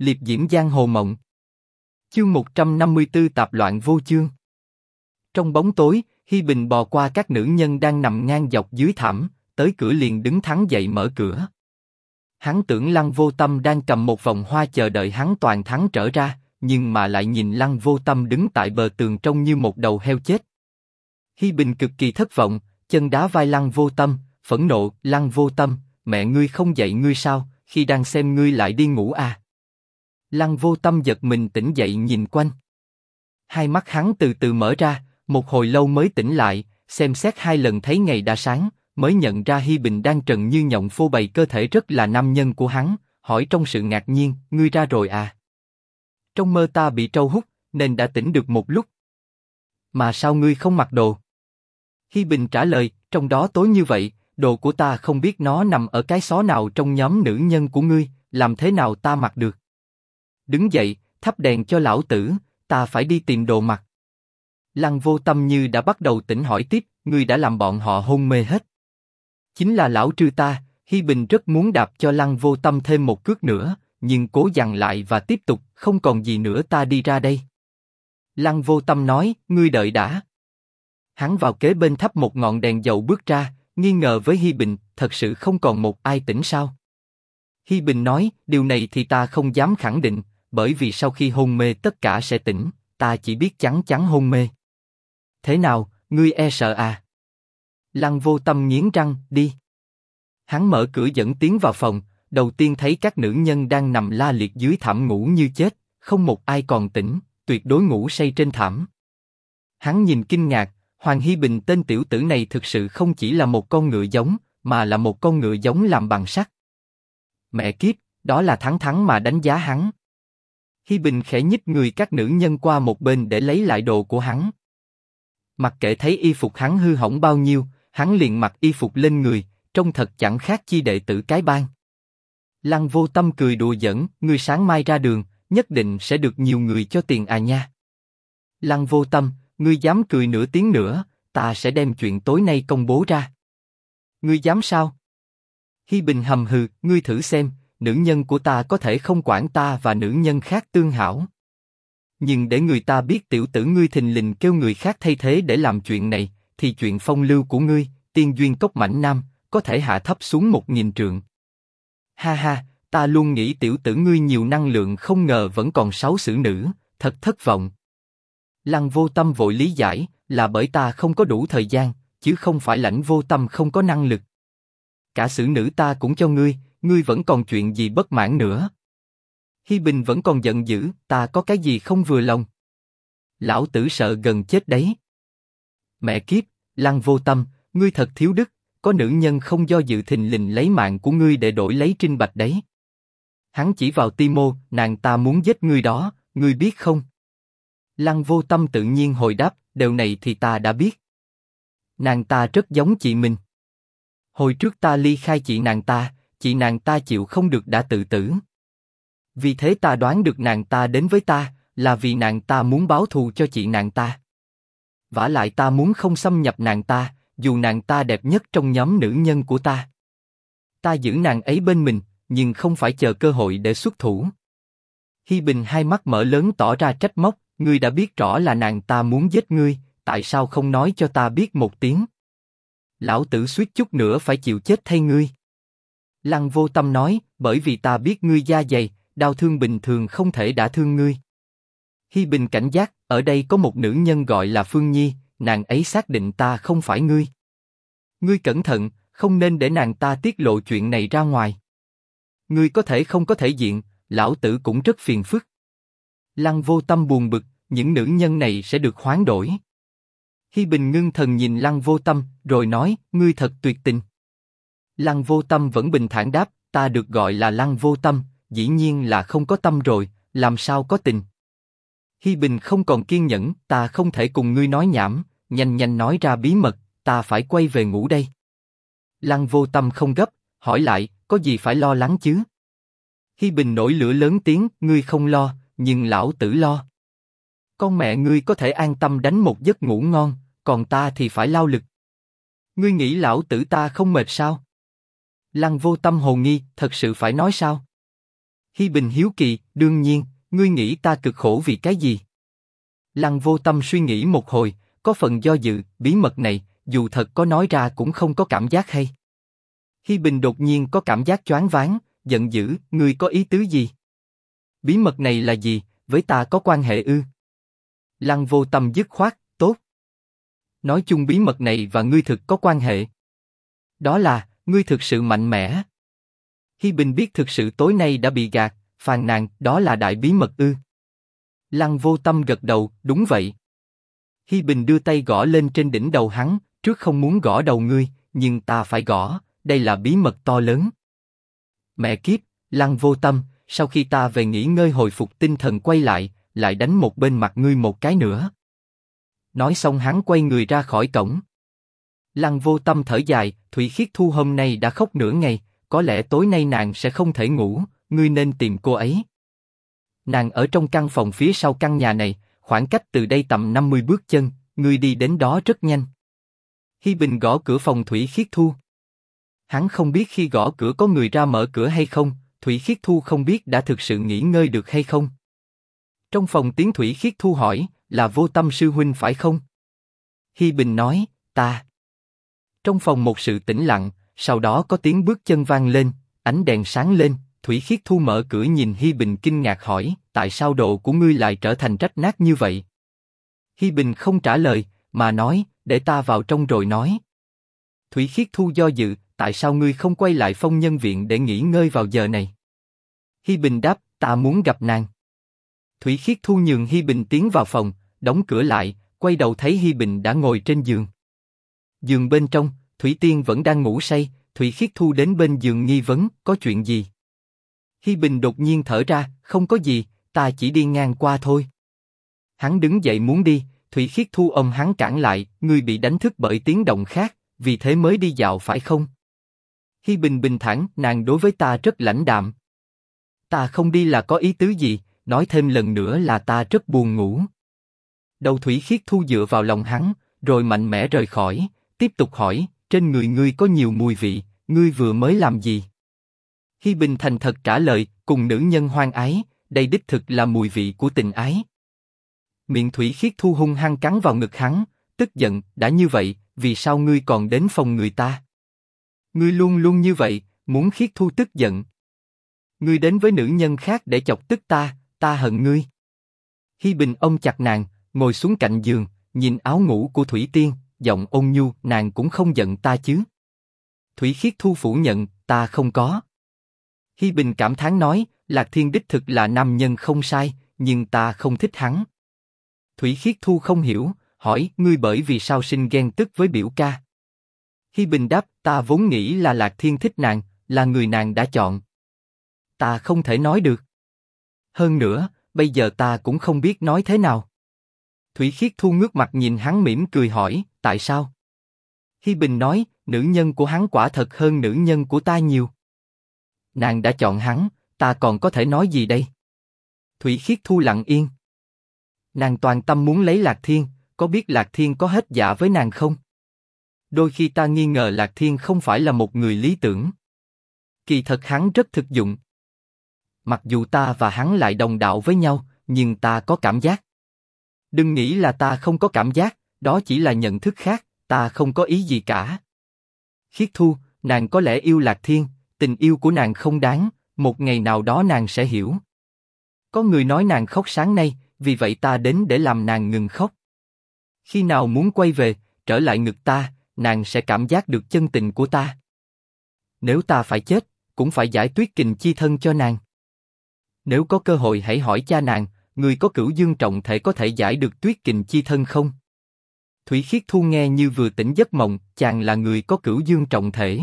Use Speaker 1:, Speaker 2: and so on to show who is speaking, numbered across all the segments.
Speaker 1: liệp diễm giang hồ mộng. Chương 154 tạp loạn vô chương. Trong bóng tối, Hi Bình bò qua các nữ nhân đang nằm ngang dọc dưới thảm, tới cửa liền đứng thắng dậy mở cửa. Hắn tưởng Lăng Vô Tâm đang cầm một vòng hoa chờ đợi hắn toàn thắng trở ra, nhưng mà lại nhìn Lăng Vô Tâm đứng tại bờ tường trông như một đầu heo chết. Hi Bình cực kỳ thất vọng, chân đá vai Lăng Vô Tâm, phẫn nộ, Lăng Vô Tâm, mẹ ngươi không dạy ngươi sao? Khi đang xem ngươi lại đi ngủ à? Lăng Vô Tâm giật mình tỉnh dậy nhìn quanh. Hai mắt hắn từ từ mở ra, một hồi lâu mới tỉnh lại, xem xét hai lần thấy ngày đã sáng, mới nhận ra Hi Bình đang trần như nhộng phô bày cơ thể rất là nam nhân của hắn, hỏi trong sự ngạc nhiên, ngươi ra rồi à? Trong mơ ta bị trâu hút, nên đã tỉnh được một lúc. Mà sao ngươi không mặc đồ? Hi Bình trả lời, trong đó tối như vậy, đồ của ta không biết nó nằm ở cái xó nào trong nhóm nữ nhân của ngươi, làm thế nào ta mặc được? Đứng dậy, thắp đèn cho lão tử, ta phải đi tìm đồ mặt. Lăng vô tâm như đã bắt đầu tỉnh hỏi tiếp, ngươi đã làm bọn họ hôn mê hết. Chính là lão trư ta, Hi Bình rất muốn đạp cho Lăng vô tâm thêm một cước nữa, nhưng cố dằn lại và tiếp tục, không còn gì nữa ta đi ra đây. Lăng vô tâm nói, ngươi đợi đã. Hắn vào kế bên thắp một ngọn đèn dầu bước ra, nghi ngờ với Hi Bình, thật sự không còn một ai tỉnh sao? Hi Bình nói, điều này thì ta không dám khẳng định, bởi vì sau khi hôn mê tất cả sẽ tỉnh, ta chỉ biết chắn chắn hôn mê. Thế nào, ngươi e sợ à? Lăng vô tâm nghiến răng, đi. Hắn mở cửa dẫn tiến vào phòng, đầu tiên thấy các nữ nhân đang nằm la liệt dưới thảm ngủ như chết, không một ai còn tỉnh, tuyệt đối ngủ say trên thảm. Hắn nhìn kinh ngạc, Hoàng Hy Bình tên tiểu tử này thực sự không chỉ là một con ngựa giống, mà là một con ngựa giống làm bằng sắt. Mẹ kiếp, đó là thắng thắng mà đánh giá hắn. Hi Bình khẽ nhích người các nữ nhân qua một bên để lấy lại đồ của hắn. Mặc kệ thấy y phục hắn hư hỏng bao nhiêu, hắn liền mặc y phục lên người, trông thật chẳng khác chi đệ tử cái bang. Lăng vô tâm cười đùa giỡn, người sáng mai ra đường, nhất định sẽ được nhiều người cho tiền à nha. Lăng vô tâm, ngươi dám cười nửa tiếng nữa, ta sẽ đem chuyện tối nay công bố ra. Ngươi dám sao? Hi Bình hầm hừ, ngươi thử xem, nữ nhân của ta có thể không quản ta và nữ nhân khác tương hảo. Nhưng để người ta biết tiểu tử ngươi thình lình kêu người khác thay thế để làm chuyện này, thì chuyện phong lưu của ngươi, tiên duyên cốc mảnh nam, có thể hạ thấp xuống một nghìn trượng. Ha ha, ta luôn nghĩ tiểu tử ngươi nhiều năng lượng không ngờ vẫn còn sáu xử nữ, thật thất vọng. Lăng vô tâm vội lý giải, là bởi ta không có đủ thời gian, chứ không phải lãnh vô tâm không có năng lực. Cả xử nữ ta cũng cho ngươi, ngươi vẫn còn chuyện gì bất mãn nữa. Hi Bình vẫn còn giận dữ, ta có cái gì không vừa lòng. Lão tử sợ gần chết đấy. Mẹ kiếp, lăng vô tâm, ngươi thật thiếu đức, có nữ nhân không do dự thình lình lấy mạng của ngươi để đổi lấy trinh bạch đấy. Hắn chỉ vào Timo, nàng ta muốn giết ngươi đó, ngươi biết không? Lăng vô tâm tự nhiên hồi đáp, điều này thì ta đã biết. Nàng ta rất giống chị mình. Hồi trước ta ly khai chị nàng ta, chị nàng ta chịu không được đã tự tử. Vì thế ta đoán được nàng ta đến với ta, là vì nàng ta muốn báo thù cho chị nàng ta. vả lại ta muốn không xâm nhập nàng ta, dù nàng ta đẹp nhất trong nhóm nữ nhân của ta. Ta giữ nàng ấy bên mình, nhưng không phải chờ cơ hội để xuất thủ. Hi Bình hai mắt mở lớn tỏ ra trách móc, ngươi đã biết rõ là nàng ta muốn giết ngươi, tại sao không nói cho ta biết một tiếng? Lão tử suýt chút nữa phải chịu chết thay ngươi. Lăng vô tâm nói, bởi vì ta biết ngươi da dày, đau thương bình thường không thể đả thương ngươi. Hi Bình cảnh giác, ở đây có một nữ nhân gọi là Phương Nhi, nàng ấy xác định ta không phải ngươi. Ngươi cẩn thận, không nên để nàng ta tiết lộ chuyện này ra ngoài. Ngươi có thể không có thể diện, lão tử cũng rất phiền phức. Lăng vô tâm buồn bực, những nữ nhân này sẽ được hoán đổi. Hi Bình ngưng thần nhìn Lăng Vô Tâm, rồi nói, ngươi thật tuyệt tình. Lăng Vô Tâm vẫn bình thản đáp, ta được gọi là Lăng Vô Tâm, dĩ nhiên là không có tâm rồi, làm sao có tình. Hi Bình không còn kiên nhẫn, ta không thể cùng ngươi nói nhảm, nhanh nhanh nói ra bí mật, ta phải quay về ngủ đây. Lăng Vô Tâm không gấp, hỏi lại, có gì phải lo lắng chứ? Hi Bình nổi lửa lớn tiếng, ngươi không lo, nhưng lão tử lo. Con mẹ ngươi có thể an tâm đánh một giấc ngủ ngon, còn ta thì phải lao lực. Ngươi nghĩ lão tử ta không mệt sao? Lăng vô tâm hồ nghi, thật sự phải nói sao? Hi Bình hiếu kỳ, đương nhiên, ngươi nghĩ ta cực khổ vì cái gì? Lăng vô tâm suy nghĩ một hồi, có phần do dự, bí mật này, dù thật có nói ra cũng không có cảm giác hay. Hi Bình đột nhiên có cảm giác choáng váng, giận dữ, ngươi có ý tứ gì? Bí mật này là gì, với ta có quan hệ ư? Lăng vô tâm dứt khoát, tốt. Nói chung bí mật này và ngươi thực có quan hệ. Đó là, ngươi thực sự mạnh mẽ. Hi Bình biết thực sự tối nay đã bị gạt, phàn nàn, đó là đại bí mật ư. Lăng vô tâm gật đầu, đúng vậy. Hi Bình đưa tay gõ lên trên đỉnh đầu hắn, trước không muốn gõ đầu ngươi, nhưng ta phải gõ, đây là bí mật to lớn. Mẹ kiếp, Lăng vô tâm, sau khi ta về nghỉ ngơi hồi phục tinh thần quay lại, lại đánh một bên mặt ngươi một cái nữa. Nói xong hắn quay người ra khỏi cổng. Lăng vô tâm thở dài, Thủy Khiết Thu hôm nay đã khóc nửa ngày, có lẽ tối nay nàng sẽ không thể ngủ, ngươi nên tìm cô ấy. Nàng ở trong căn phòng phía sau căn nhà này, khoảng cách từ đây tầm 50 bước chân, ngươi đi đến đó rất nhanh. Hi Bình gõ cửa phòng Thủy Khiết Thu. Hắn không biết khi gõ cửa có người ra mở cửa hay không, Thủy Khiết Thu không biết đã thực sự nghỉ ngơi được hay không. Trong phòng tiếng Thủy Khiết Thu hỏi, là vô tâm sư huynh phải không? Hi Bình nói, ta. Trong phòng một sự tĩnh lặng, sau đó có tiếng bước chân vang lên, ánh đèn sáng lên, Thủy Khiết Thu mở cửa nhìn Hi Bình kinh ngạc hỏi, tại sao độ của ngươi lại trở thành rách nát như vậy? Hi Bình không trả lời, mà nói, để ta vào trong rồi nói. Thủy Khiết Thu do dự, tại sao ngươi không quay lại phong nhân viện để nghỉ ngơi vào giờ này? Hi Bình đáp, ta muốn gặp nàng. Thủy Khiết Thu nhường Hi Bình tiến vào phòng, đóng cửa lại, quay đầu thấy Hi Bình đã ngồi trên giường. Giường bên trong, Thủy Tiên vẫn đang ngủ say, Thủy Khiết Thu đến bên giường nghi vấn, có chuyện gì? Hi Bình đột nhiên thở ra, không có gì, ta chỉ đi ngang qua thôi. Hắn đứng dậy muốn đi, Thủy Khiết Thu ôm hắn cản lại, ngươi bị đánh thức bởi tiếng động khác, vì thế mới đi dạo phải không? Hi Bình bình thản, nàng đối với ta rất lãnh đạm. Ta không đi là có ý tứ gì, nói thêm lần nữa là ta rất buồn ngủ. Đầu Thủy Khiết Thu dựa vào lòng hắn, rồi mạnh mẽ rời khỏi, tiếp tục hỏi, trên người ngươi có nhiều mùi vị, ngươi vừa mới làm gì? Hi Bình thành thật trả lời, cùng nữ nhân hoang ái, đây đích thực là mùi vị của tình ái. Miệng Thủy Khiết Thu hung hăng cắn vào ngực hắn, tức giận, đã như vậy, vì sao ngươi còn đến phòng người ta? Ngươi luôn luôn như vậy, muốn Khiết Thu tức giận. Ngươi đến với nữ nhân khác để chọc tức ta, ta hận ngươi. Hi Bình ôm chặt nàng, ngồi xuống cạnh giường, nhìn áo ngủ của Thủy Tiên, giọng ôn nhu, nàng cũng không giận ta chứ? Thủy Khiết Thu phủ nhận, ta không có. Hi Bình cảm thán nói, Lạc Thiên đích thực là nam nhân không sai, nhưng ta không thích hắn. Thủy Khiết Thu không hiểu, hỏi, ngươi bởi vì sao sinh ghen tức với biểu ca? Hi Bình đáp, ta vốn nghĩ là Lạc Thiên thích nàng, là người nàng đã chọn. Ta không thể nói được. Hơn nữa, bây giờ ta cũng không biết nói thế nào. Thủy Khiết Thu ngước mặt nhìn hắn mỉm cười hỏi, tại sao? Hi Bình nói, nữ nhân của hắn quả thật hơn nữ nhân của ta nhiều. Nàng đã chọn hắn, ta còn có thể nói gì đây? Thủy Khiết Thu lặng yên. Nàng toàn tâm muốn lấy Lạc Thiên, có biết Lạc Thiên có hết dạ với nàng không? Đôi khi ta nghi ngờ Lạc Thiên không phải là một người lý tưởng. Kỳ thật hắn rất thực dụng. Mặc dù ta và hắn lại đồng đạo với nhau, nhưng ta có cảm giác. Đừng nghĩ là ta không có cảm giác, đó chỉ là nhận thức khác, ta không có ý gì cả. Khiết Thu, nàng có lẽ yêu Lạc Thiên, tình yêu của nàng không đáng, một ngày nào đó nàng sẽ hiểu. Có người nói nàng khóc sáng nay, vì vậy ta đến để làm nàng ngừng khóc. Khi nào muốn quay về, trở lại ngực ta, nàng sẽ cảm giác được chân tình của ta. Nếu ta phải chết, cũng phải giải tuyết kình chi thân cho nàng. Nếu có cơ hội hãy hỏi cha nàng, người có cửu dương trọng thể có thể giải được tuyết kình chi thân không? Thủy Khiết Thu nghe như vừa tỉnh giấc mộng, chàng là người có cửu dương trọng thể.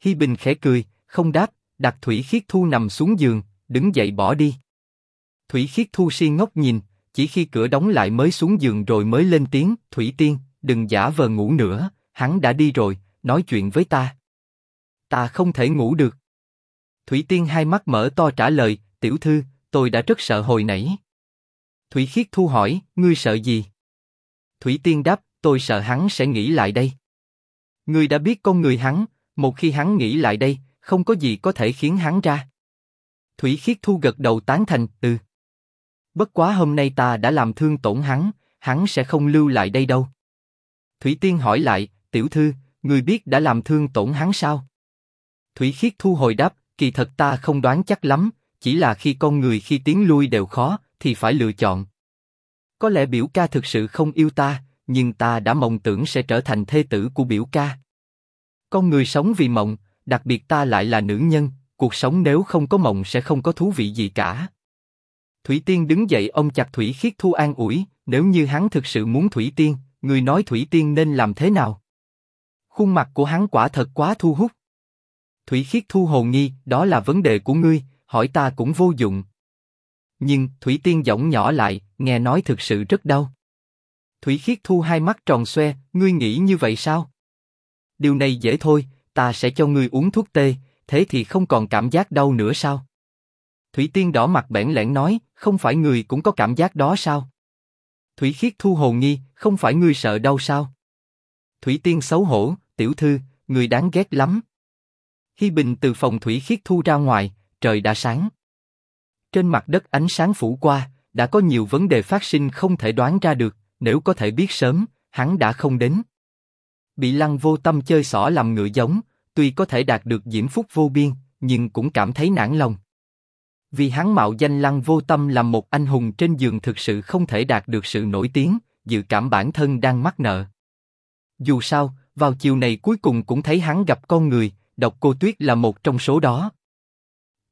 Speaker 1: Hi Bình khẽ cười, không đáp, đặt Thủy Khiết Thu nằm xuống giường, đứng dậy bỏ đi. Thủy Khiết Thu si ngốc nhìn, chỉ khi cửa đóng lại mới xuống giường rồi mới lên tiếng, Thủy Tiên, đừng giả vờ ngủ nữa, hắn đã đi rồi, nói chuyện với ta. Ta không thể ngủ được. Thủy Tiên hai mắt mở to trả lời, tiểu thư, tôi đã rất sợ hồi nãy. Thủy Khiết Thu hỏi, ngươi sợ gì? Thủy Tiên đáp, tôi sợ hắn sẽ nghĩ lại đây. Ngươi đã biết con người hắn, một khi hắn nghĩ lại đây, không có gì có thể khiến hắn ra. Thủy Khiết Thu gật đầu tán thành, ừ. Bất quá hôm nay ta đã làm thương tổn hắn, hắn sẽ không lưu lại đây đâu. Thủy Tiên hỏi lại, tiểu thư, người biết đã làm thương tổn hắn sao? Thủy Khiết Thu hồi đáp, kỳ thật ta không đoán chắc lắm, chỉ là khi con người khi tiến lui đều khó, thì phải lựa chọn. Có lẽ biểu ca thực sự không yêu ta, nhưng ta đã mộng tưởng sẽ trở thành thê tử của biểu ca. Con người sống vì mộng, đặc biệt ta lại là nữ nhân, cuộc sống nếu không có mộng sẽ không có thú vị gì cả. Thủy Tiên đứng dậy ông chặt Thủy Khiết Thu an ủi, nếu như hắn thực sự muốn Thủy Tiên, người nói Thủy Tiên nên làm thế nào? Khuôn mặt của hắn quả thật quá thu hút. Thủy Khiết Thu hồ nghi, đó là vấn đề của ngươi, hỏi ta cũng vô dụng. Nhưng Thủy Tiên giọng nhỏ lại, nghe nói thực sự rất đau. Thủy Khiết Thu hai mắt tròn xoe, ngươi nghĩ như vậy sao? Điều này dễ thôi, ta sẽ cho ngươi uống thuốc tê, thế thì không còn cảm giác đau nữa sao? Thủy Tiên đỏ mặt bẽn lẽn nói, không phải người cũng có cảm giác đó sao? Thủy Khiết Thu hồ nghi, không phải ngươi sợ đau sao? Thủy Tiên xấu hổ, tiểu thư, người đáng ghét lắm. Hi Bình từ phòng Thủy Khiết Thu ra ngoài, trời đã sáng. Trên mặt đất ánh sáng phủ qua, đã có nhiều vấn đề phát sinh không thể đoán ra được, nếu có thể biết sớm, hắn đã không đến. Bị lăng vô tâm chơi xỏ làm ngựa giống, tuy có thể đạt được diễm phúc vô biên, nhưng cũng cảm thấy nản lòng. Vì hắn mạo danh lăng vô tâm làm một anh hùng trên giường thực sự không thể đạt được sự nổi tiếng, dự cảm bản thân đang mắc nợ. Dù sao, vào chiều này cuối cùng cũng thấy hắn gặp con người, độc cô Tuyết là một trong số đó.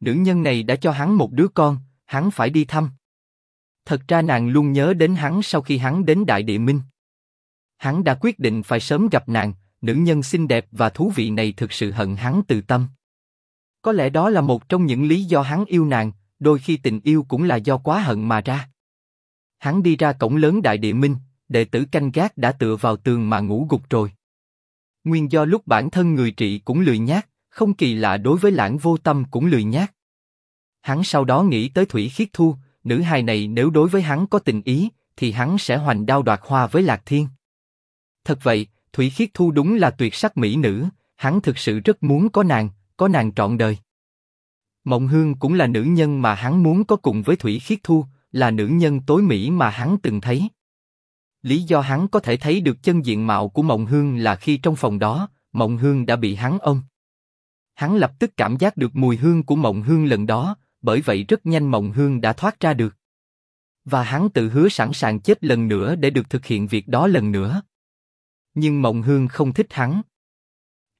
Speaker 1: Nữ nhân này đã cho hắn một đứa con, hắn phải đi thăm. Thật ra nàng luôn nhớ đến hắn sau khi hắn đến Đại Địa Minh. Hắn đã quyết định phải sớm gặp nàng, nữ nhân xinh đẹp và thú vị này thực sự hận hắn từ tâm. Có lẽ đó là một trong những lý do hắn yêu nàng, đôi khi tình yêu cũng là do quá hận mà ra. Hắn đi ra cổng lớn Đại Địa Minh, đệ tử canh gác đã tựa vào tường mà ngủ gục rồi. Nguyên do lúc bản thân người trị cũng lười nhác, không kỳ lạ đối với lãng vô tâm cũng lười nhác. Hắn sau đó nghĩ tới Thủy Khiết Thu, nữ hài này nếu đối với hắn có tình ý, thì hắn sẽ hoành đao đoạt hoa với Lạc Thiên. Thật vậy, Thủy Khiết Thu đúng là tuyệt sắc mỹ nữ, hắn thực sự rất muốn có nàng, có nàng trọn đời. Mộng Hương cũng là nữ nhân mà hắn muốn có cùng với Thủy Khiết Thu, là nữ nhân tối mỹ mà hắn từng thấy. Lý do hắn có thể thấy được chân diện mạo của Mộng Hương là khi trong phòng đó, Mộng Hương đã bị hắn ôm. Hắn lập tức cảm giác được mùi hương của Mộng Hương lần đó, bởi vậy rất nhanh Mộng Hương đã thoát ra được. Và hắn tự hứa sẵn sàng chết lần nữa để được thực hiện việc đó lần nữa. Nhưng Mộng Hương không thích hắn.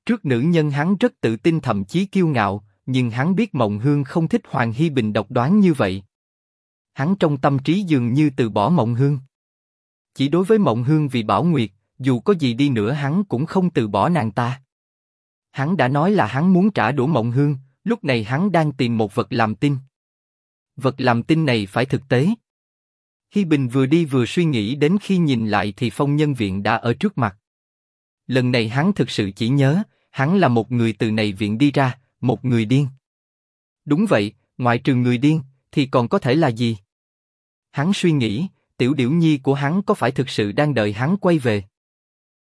Speaker 1: Trước nữ nhân hắn rất tự tin thậm chí kiêu ngạo, nhưng hắn biết Mộng Hương không thích Hoàng Hy Bình độc đoán như vậy. Hắn trong tâm trí dường như từ bỏ Mộng Hương. Chỉ đối với Mộng Hương vì Bảo Nguyệt, dù có gì đi nữa hắn cũng không từ bỏ nàng ta. Hắn đã nói là hắn muốn trả đũa Mộng Hương, lúc này hắn đang tìm một vật làm tin. Vật làm tin này phải thực tế. Hi Bình vừa đi vừa suy nghĩ đến khi nhìn lại thì phong nhân viện đã ở trước mặt. Lần này hắn thực sự chỉ nhớ, hắn là một người từ này viện đi ra, một người điên. Đúng vậy, ngoại trừ người điên, thì còn có thể là gì? Hắn suy nghĩ, tiểu điểu nhi của hắn có phải thực sự đang đợi hắn quay về?